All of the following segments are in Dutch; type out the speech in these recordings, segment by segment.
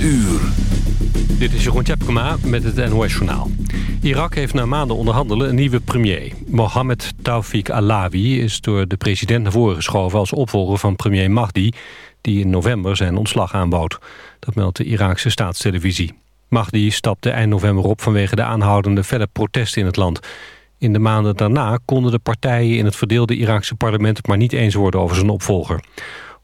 uur. Dit is Jeroen Tjepkema met het NOS Journaal. Irak heeft na maanden onderhandelen een nieuwe premier. Mohammed Taufik Alawi is door de president naar voren geschoven... als opvolger van premier Mahdi, die in november zijn ontslag aanbood. Dat meldt de Iraakse staatstelevisie. Mahdi stapte eind november op vanwege de aanhoudende felle protesten in het land. In de maanden daarna konden de partijen in het verdeelde Iraakse parlement... het maar niet eens worden over zijn opvolger.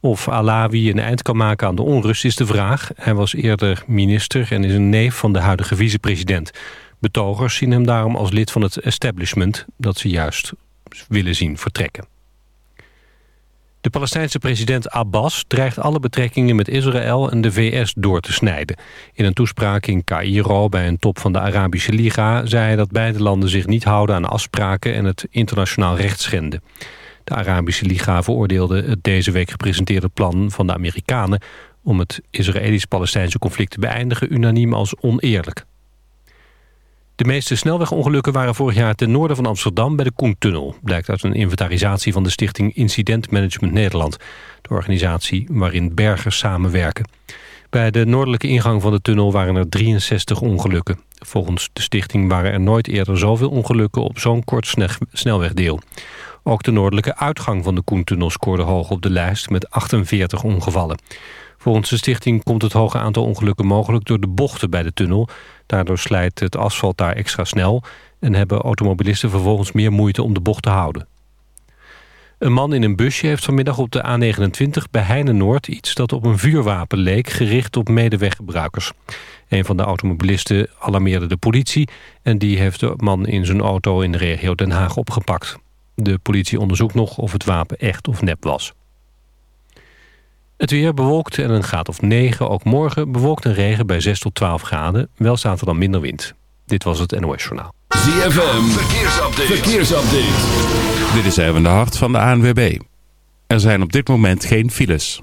Of Alawi een eind kan maken aan de onrust is de vraag. Hij was eerder minister en is een neef van de huidige vicepresident. Betogers zien hem daarom als lid van het establishment... dat ze juist willen zien vertrekken. De Palestijnse president Abbas dreigt alle betrekkingen met Israël en de VS door te snijden. In een toespraak in Cairo bij een top van de Arabische Liga zei hij dat beide landen zich niet houden aan afspraken en het internationaal recht schenden. De Arabische Liga veroordeelde het deze week gepresenteerde plan van de Amerikanen... om het Israëlisch-Palestijnse conflict te beëindigen unaniem als oneerlijk. De meeste snelwegongelukken waren vorig jaar ten noorden van Amsterdam bij de Koentunnel. Blijkt uit een inventarisatie van de stichting Incident Management Nederland. De organisatie waarin bergers samenwerken. Bij de noordelijke ingang van de tunnel waren er 63 ongelukken. Volgens de stichting waren er nooit eerder zoveel ongelukken op zo'n kort snelwegdeel. Ook de noordelijke uitgang van de Koentunnel scoorde hoog op de lijst met 48 ongevallen. Volgens de stichting komt het hoge aantal ongelukken mogelijk door de bochten bij de tunnel. Daardoor slijt het asfalt daar extra snel en hebben automobilisten vervolgens meer moeite om de bocht te houden. Een man in een busje heeft vanmiddag op de A29 bij Heine-Noord iets dat op een vuurwapen leek gericht op medeweggebruikers. Een van de automobilisten alarmeerde de politie en die heeft de man in zijn auto in de regio Den Haag opgepakt. De politie onderzoekt nog of het wapen echt of nep was. Het weer bewolkt en een graad of 9. Ook morgen bewolkt en regen bij 6 tot 12 graden. Wel staat er dan minder wind. Dit was het NOS Journaal. ZFM, verkeersupdate. verkeersupdate. Dit is even de hart van de ANWB. Er zijn op dit moment geen files.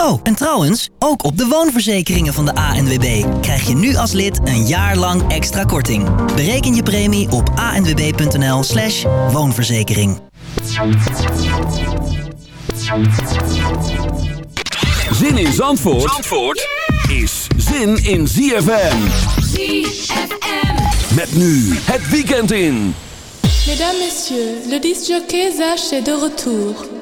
Oh, en trouwens, ook op de woonverzekeringen van de ANWB krijg je nu als lid een jaar lang extra korting. Bereken je premie op anwb.nl slash woonverzekering. Zin in Zandvoort, Zandvoort is zin in ZFM. ZFM. Met nu het weekend in. Mesdames, Messieurs, le disc-jockey Zach est de retour.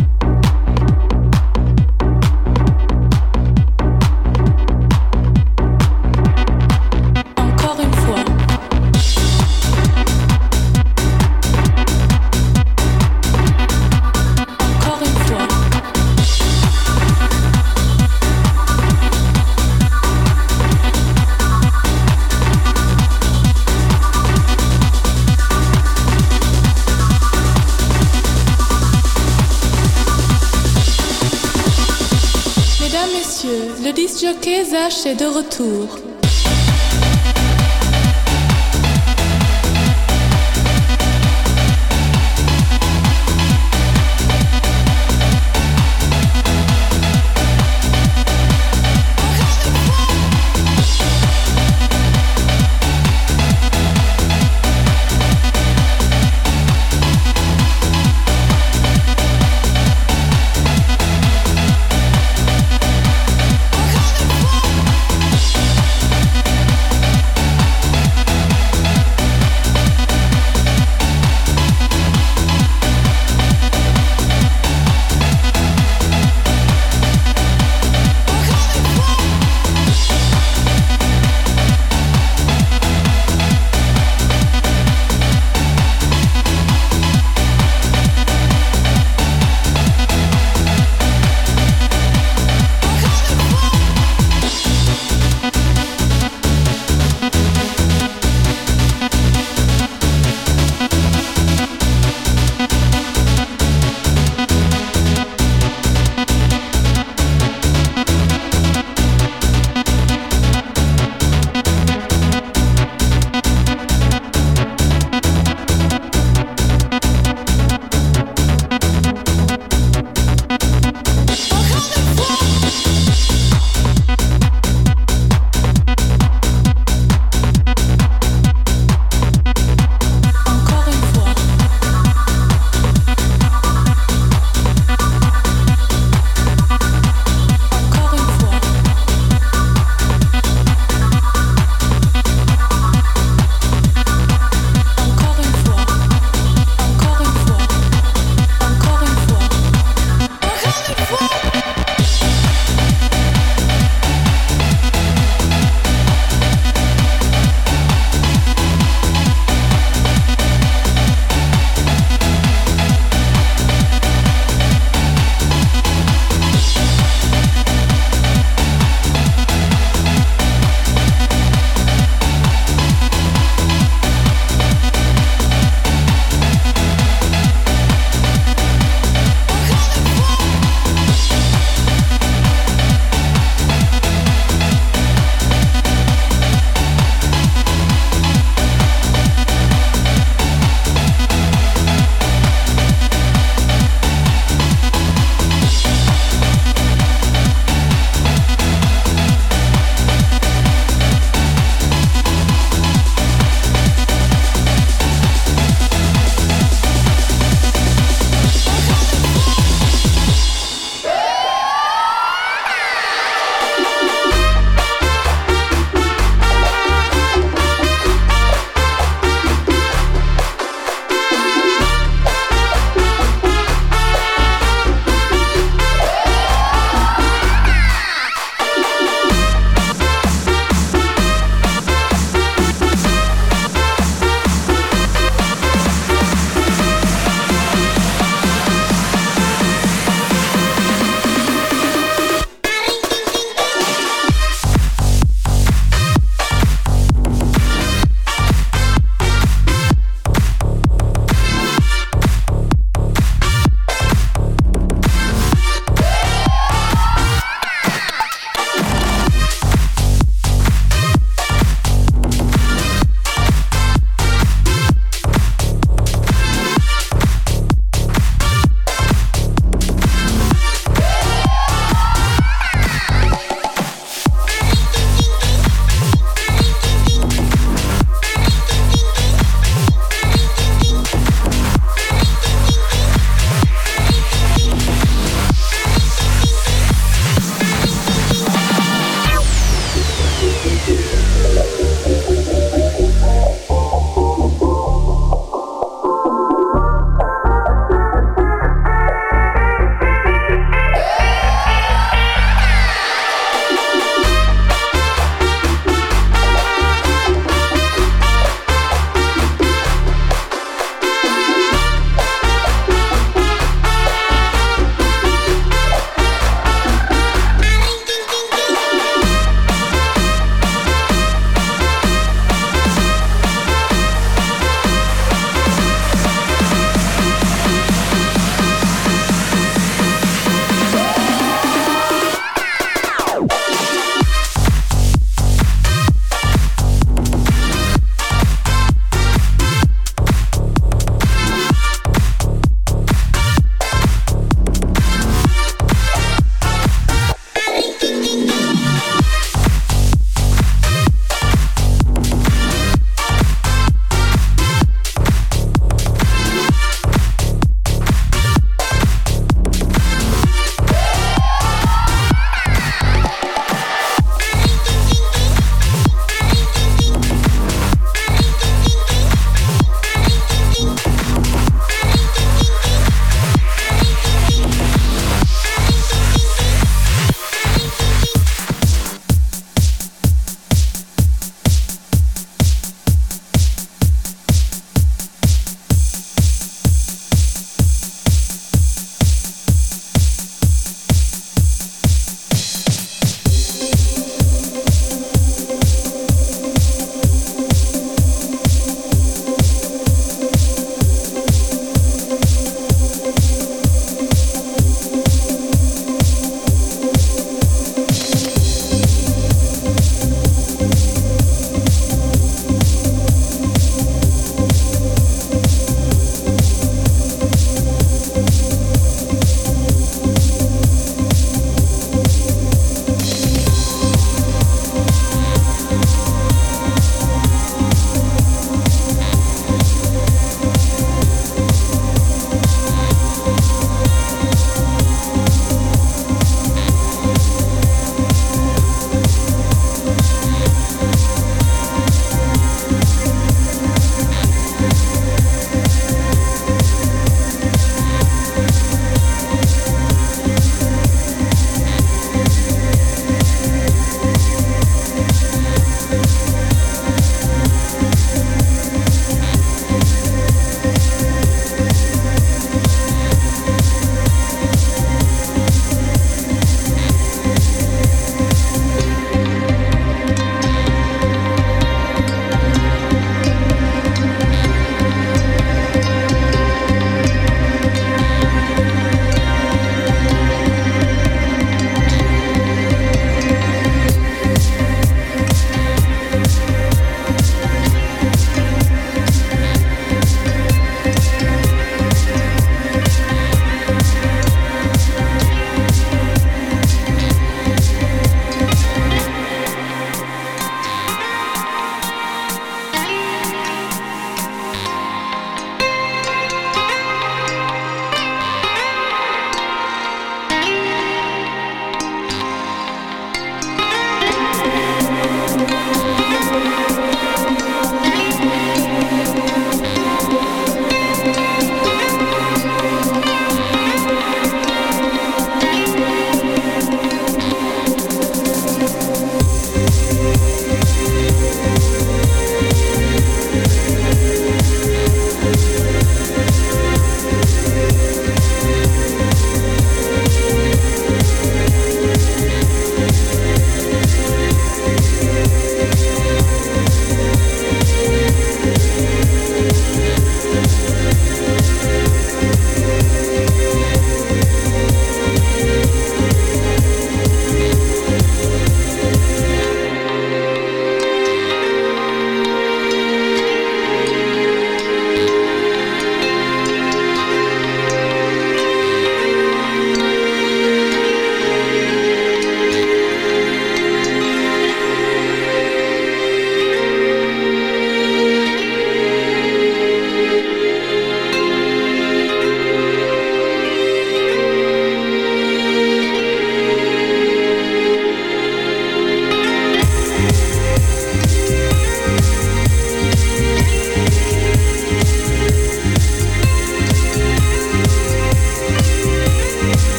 Messieurs, le disc-jockey Zach est de retour.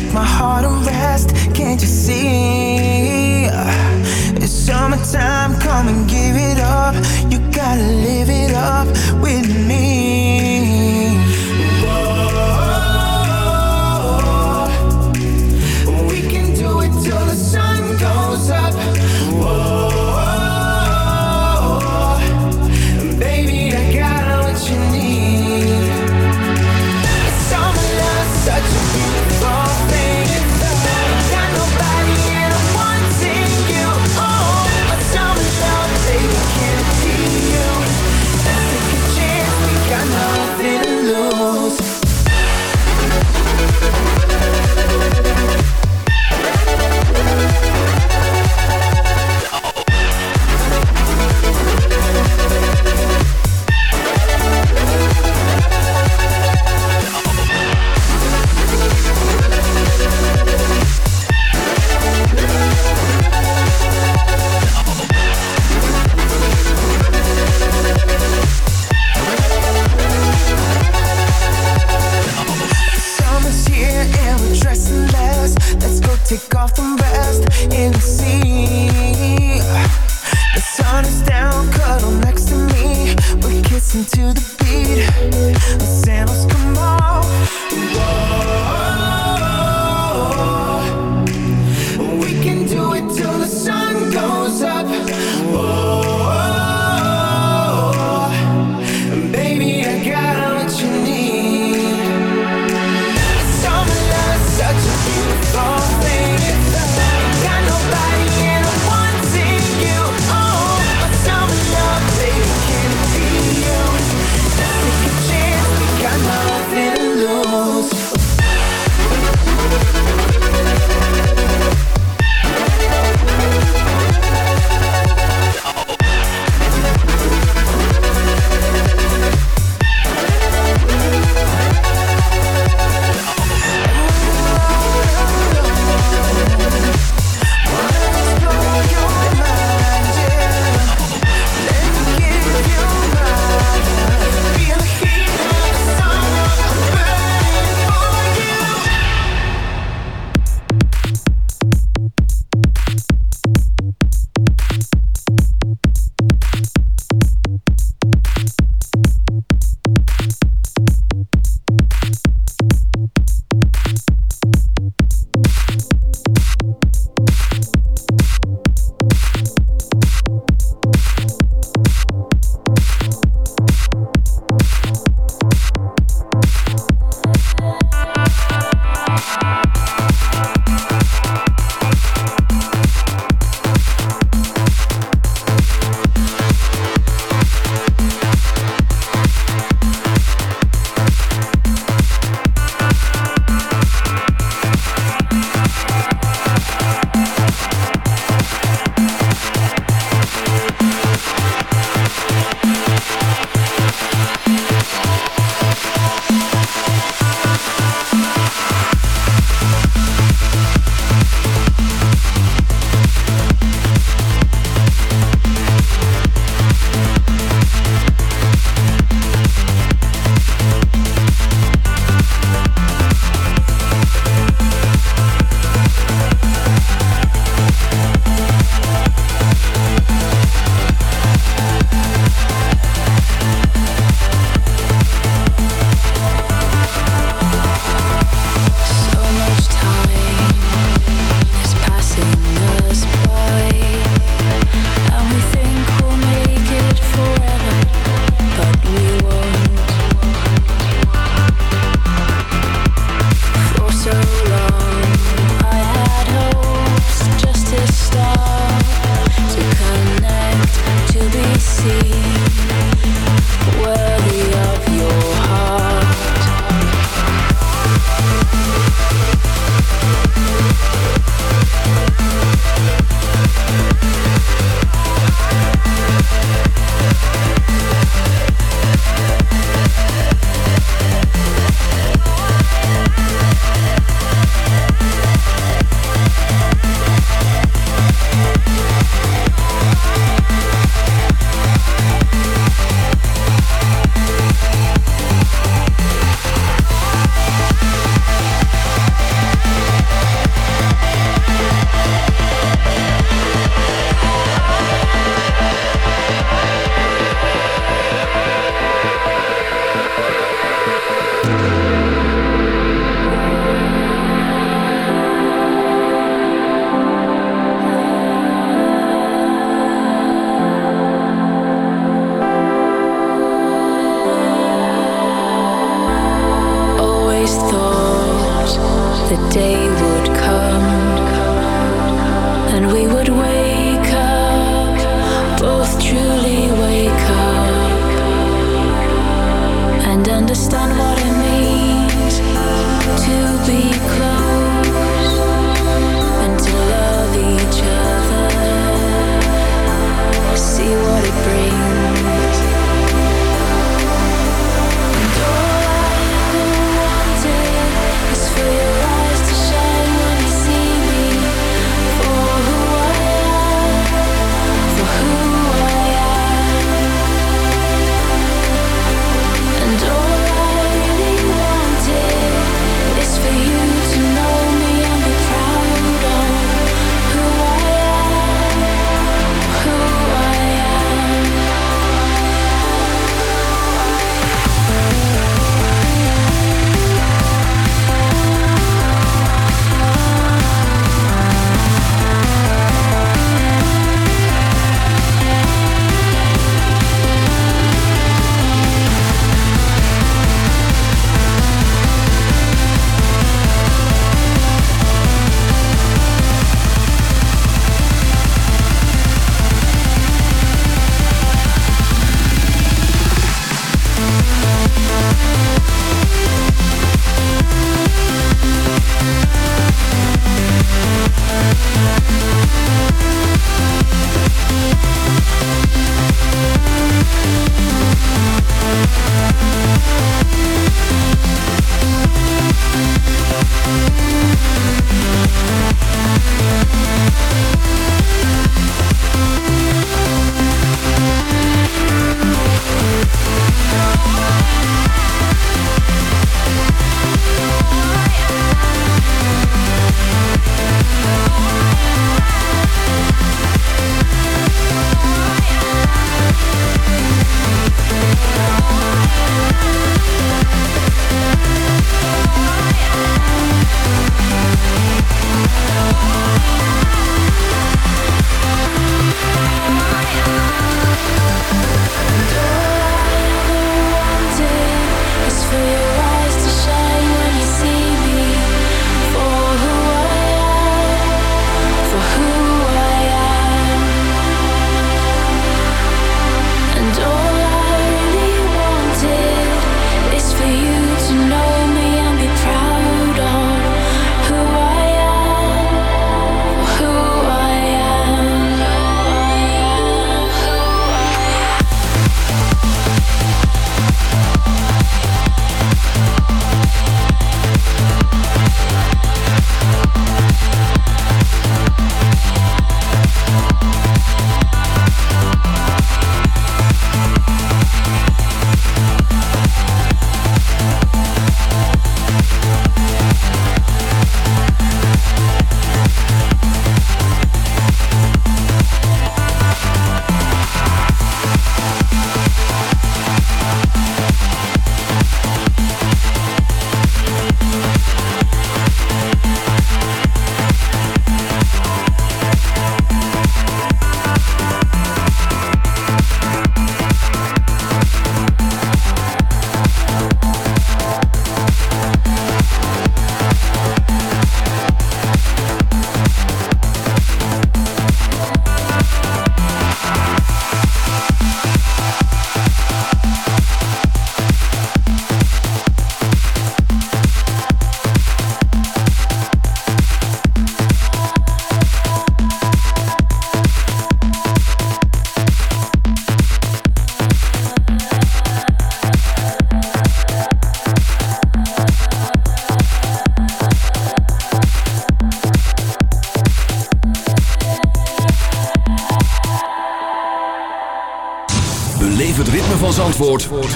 make my heart unrest. Can't you see? It's summertime, come and give it up. You gotta live it up with me.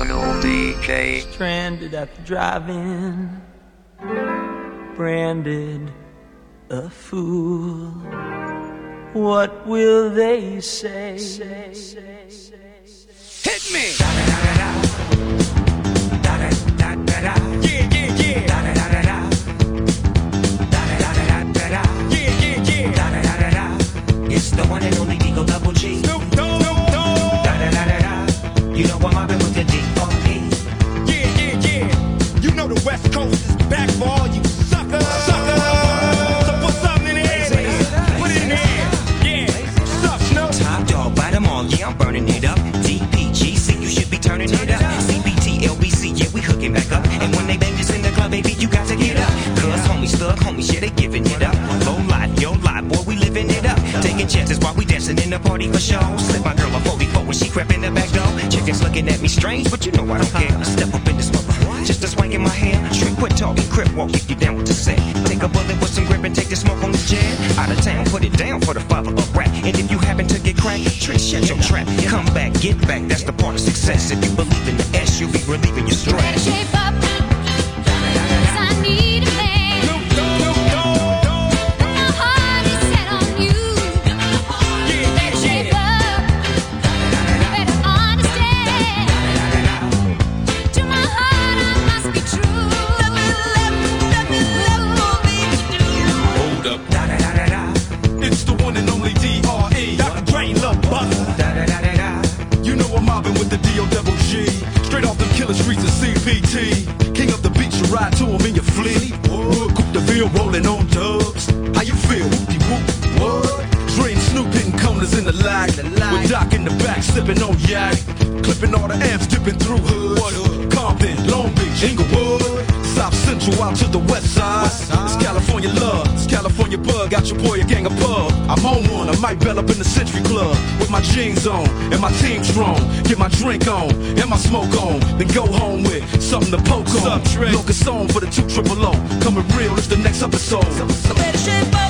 only Dysfunctional DJ. Stranded at the drive-in, branded a fool. What will they say? Hit me. It's the one and homies, yeah, they giving it up. Low life, yo life, boy, we living it up. Taking chances while we dancing in the party for show. Slip my girl a 44 when she crept in the back door. Chickens looking at me strange, but you know I don't care. I Step up in this mother, just a swank in my hair. Trick, quit talking, crip walk if you down with the set. Take a bullet with some grip and take the smoke on the jet. Out of town, put it down for the father of rap. And if you happen to get cracked, trick, shut your trap. Come back, get back, that's the part of success. If you believe in the S, you'll be relieving your stress. Shape up, Up. Da da da da da. It's the one and only D.R.E. Dr. Dre, Love Bus. Da da da da da. You know I'm mobbing with the D.O. double G. Straight off them killer streets of CPT. King of the beach, you ride to him in your fleet. Wood, Coupe de Ville rolling on dubs. How you feel? Whoopty whoop. What? Dre and Snoop hitting corners in the lag. With Doc in the back, sipping on yak. Clipping all the amps, dipping through hood. Compton, Long Beach, Inglewood. Central out to the west side. It's California love, it's California bug. Got your boy a gang of pub. I'm on one, I might bell up in the Century Club with my jeans on and my team strong. Get my drink on and my smoke on, then go home with something to poke on. Locust on for the two triple O. Coming real, it's the next episode. Better shape up.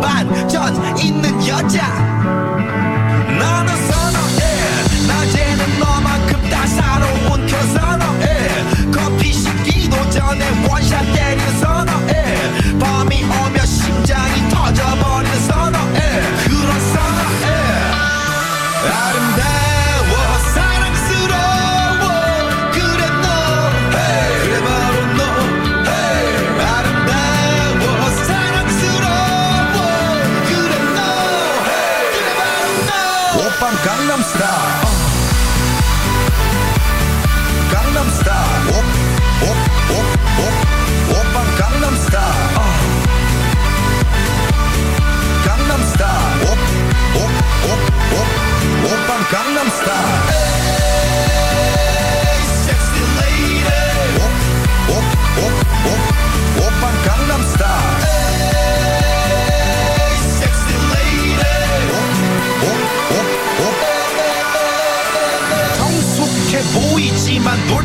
반전 있는 여자 나는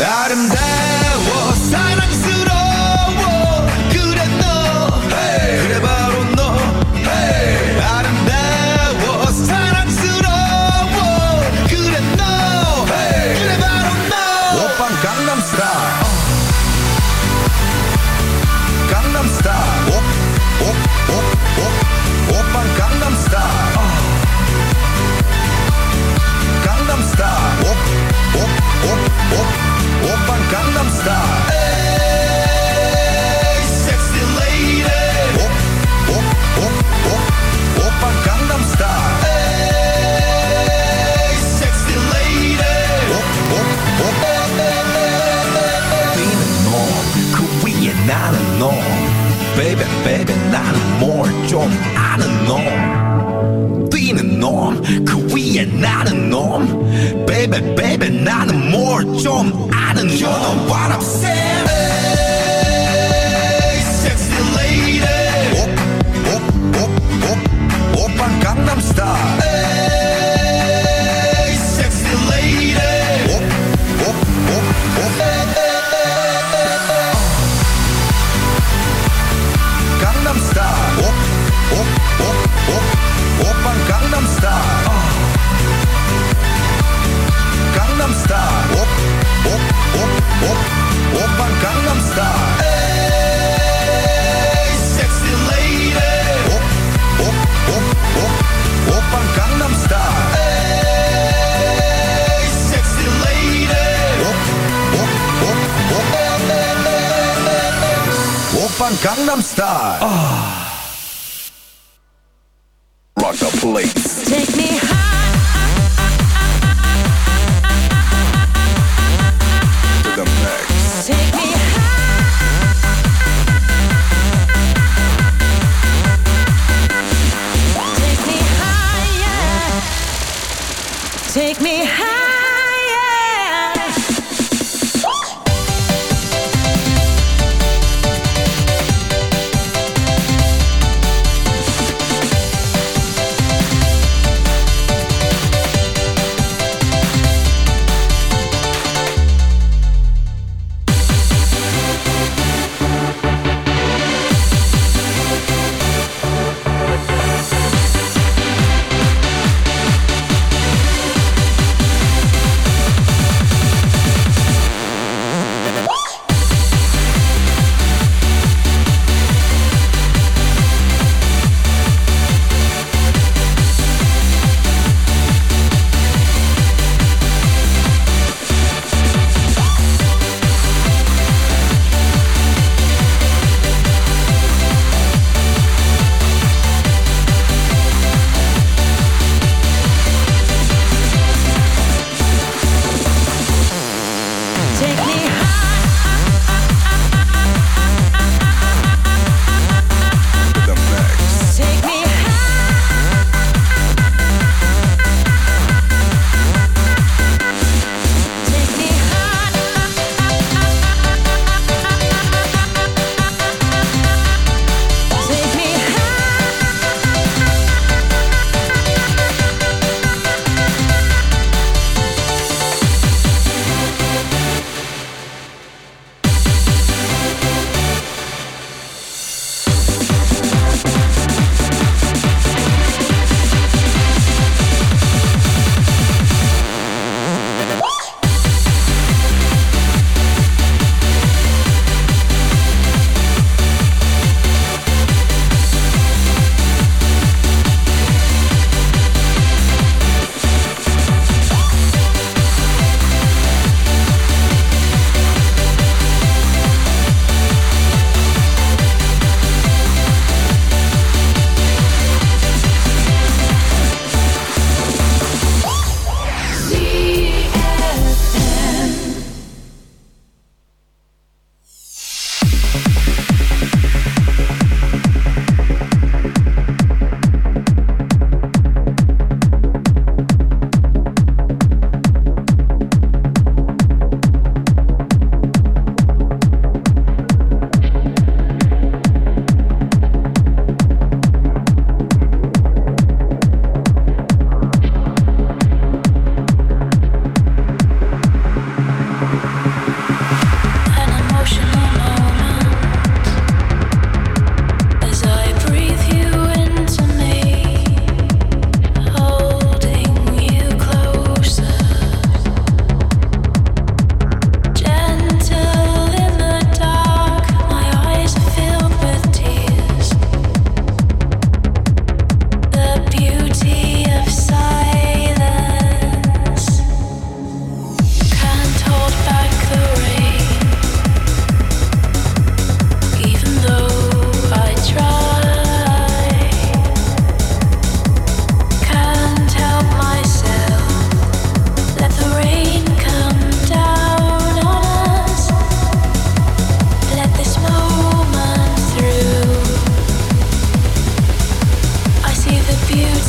Adam there was Take me higher.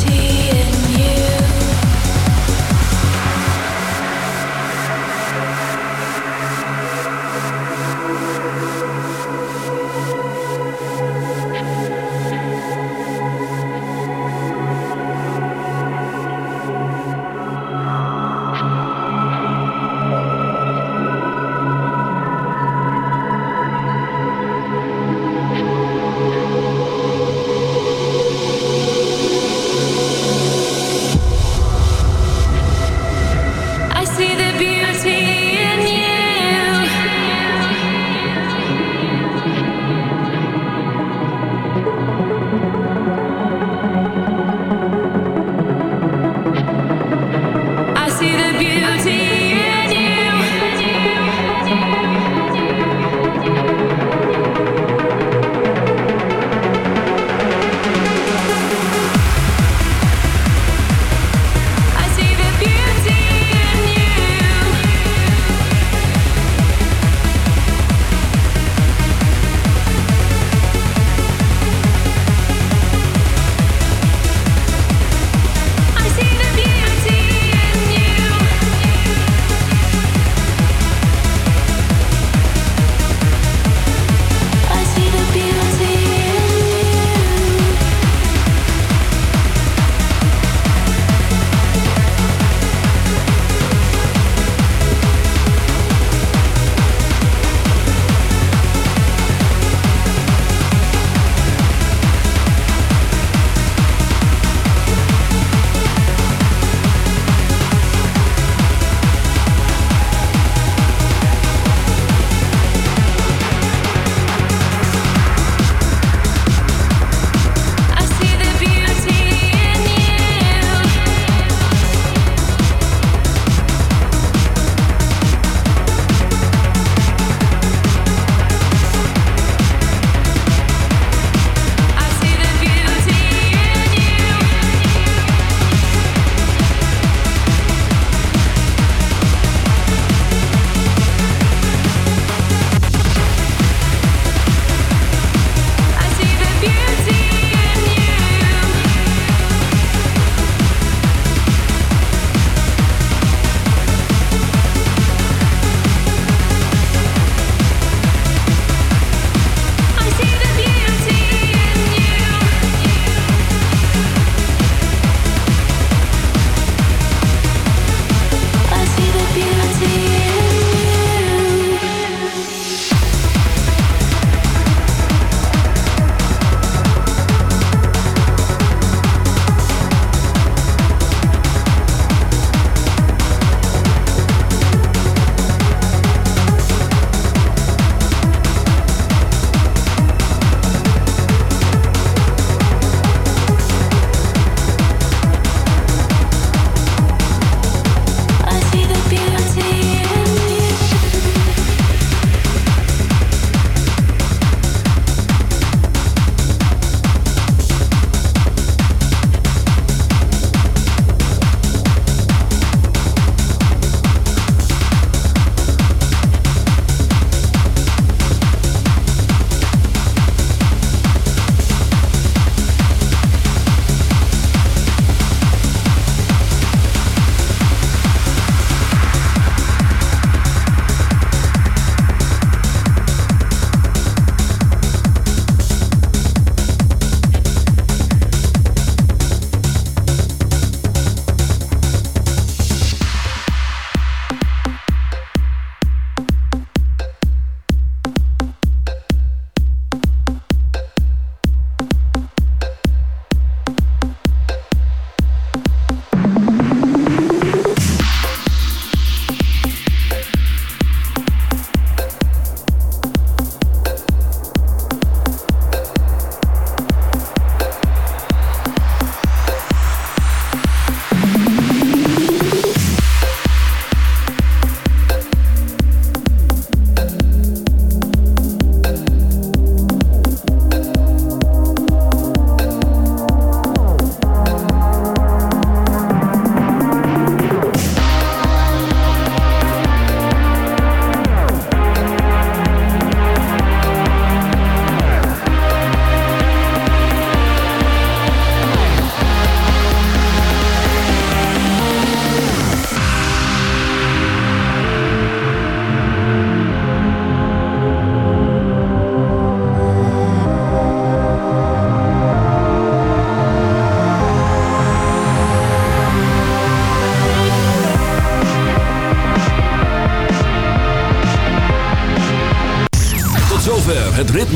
see